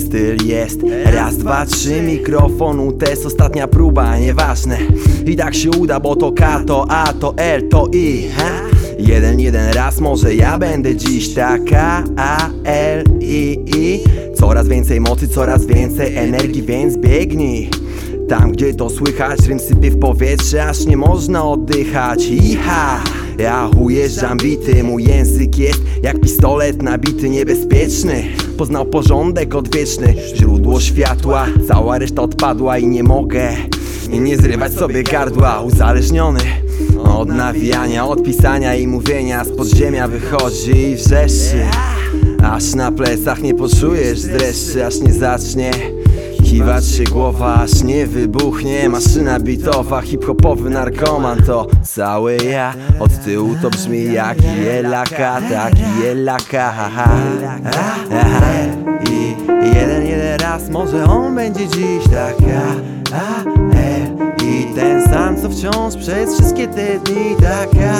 styl jest. Raz, dwa, trzy, mikrofonu test Ostatnia próba, nieważne. I tak się uda, bo to K, to A, to L, to I ha? Jeden, jeden raz, może ja będę dziś taka A, L, I, I. Coraz więcej mocy, coraz więcej energii, więc biegnij. Tam gdzie to słychać, rym sypie w powietrze, aż nie można oddychać. Iha! Ja ujeżdżam bity, mój język jest jak pistolet nabity, niebezpieczny. Poznał porządek odwieczny, źródło światła Cała reszta odpadła i nie mogę nie zrywać sobie gardła. Uzależniony od nawijania, od pisania i mówienia Z podziemia wychodzi i wrzeszy. Aż na plecach nie poczujesz dreszczy, aż nie zacznie Kiwać się głowa, aż nie wybuchnie. Maszyna bitowa, hip-hopowy narkoman To cały ja, od tyłu to brzmi jak jelaka Tak jelaka, haha Aha. I jeden, jeden raz, może on będzie dziś taka. A, E, I ten sam, co wciąż przez wszystkie te dni Taka.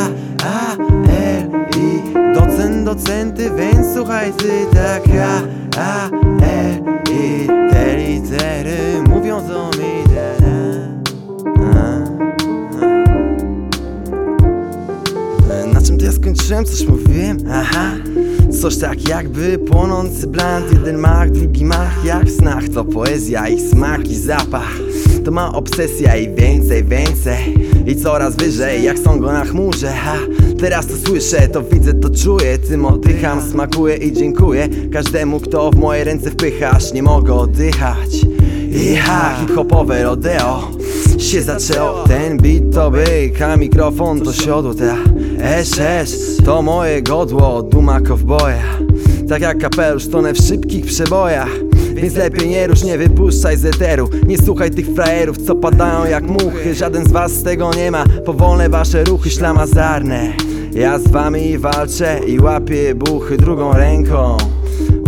A, E, I docent, docenty, więc słuchaj ty Taka. A, E, I litery mówią do mi Na czym to ja skończyłem? Coś mówiłem? Aha Coś tak jakby płonący bland Jeden mach, drugi mach jak w snach. To poezja i smak i zapach. To ma obsesja i więcej, więcej. I coraz wyżej jak sągo na chmurze. Ha. Teraz to słyszę, to widzę, to czuję. Tym oddycham, smakuję i dziękuję Każdemu kto w moje ręce wpycha Aż nie mogę oddychać. Iha, hip-hopowe rodeo się zaczęło. Ten beat to byk, a mikrofon to siodło ta esz, to moje godło, duma kowboja Tak jak kapelusz tonę w szybkich przebojach. Więc lepiej nie rusz, nie wypuszczaj z eteru. Nie słuchaj tych frajerów, co padają jak muchy. Żaden z was z tego nie ma. Powolne wasze ruchy ślamazarne. Ja z wami walczę i łapię buchy drugą ręką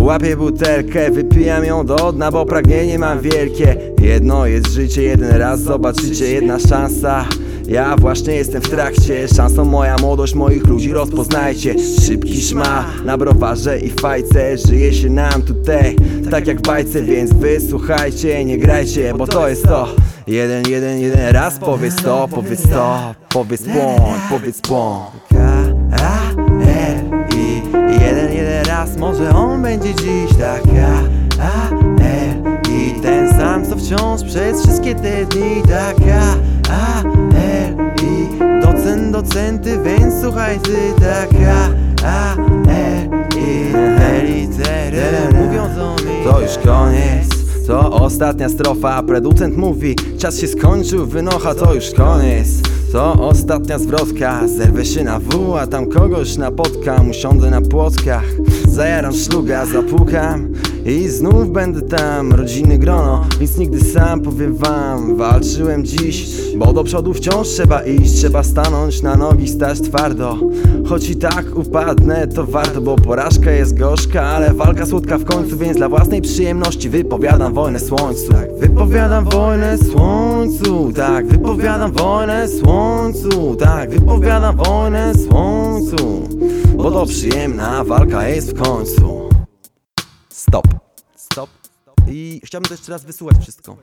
Łapię butelkę, wypijam ją do dna, bo pragnienie mam wielkie. Jedno jest życie, jeden raz zobaczycie, jedna szansa. Ja właśnie jestem w trakcie, szansą moja młodość moich ludzi rozpoznajcie. Szybki szma na browarze i fajce, żyje się nam tutaj Tak jak w bajce, więc wysłuchajcie, nie grajcie, bo to jest to. Jeden, jeden, jeden raz powiedz to, powiedz to, powiedz błąd, powiedz błąd będzie dziś taka A-L i ten sam, co wciąż przez wszystkie te dni taka A-L i docent, docenty, więc słuchaj ty taka A-L i te litery mówią do mnie. To już koniec to ostatnia strofa, producent mówi Czas się skończył, wynocha, to już koniec To ostatnia zwrotka, zerwę się na W A tam kogoś napotkam, usiądę na płotkach Zajaram szluga, zapukam i znów będę tam, rodziny grono Więc nigdy sam powiem wam Walczyłem dziś, bo do przodu wciąż trzeba iść Trzeba stanąć na nogi, stać twardo Choć i tak upadnę, to warto Bo porażka jest gorzka, ale walka słodka w końcu Więc dla własnej przyjemności wypowiadam wojnę słońcu Tak, wypowiadam wojnę słońcu Tak, wypowiadam wojnę słońcu Tak, wypowiadam wojnę słońcu Bo to przyjemna walka jest w końcu. I chciałbym to jeszcze raz wysłuchać wszystko.